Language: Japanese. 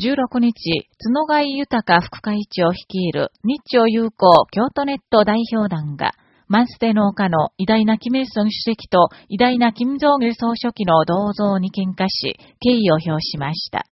16日、角貝豊副会長率いる日朝友好京都ネット代表団が、マンステ農家の偉大なキム・イルソン主席と偉大なキム・ジョン・総書記の銅像に喧嘩し、敬意を表しました。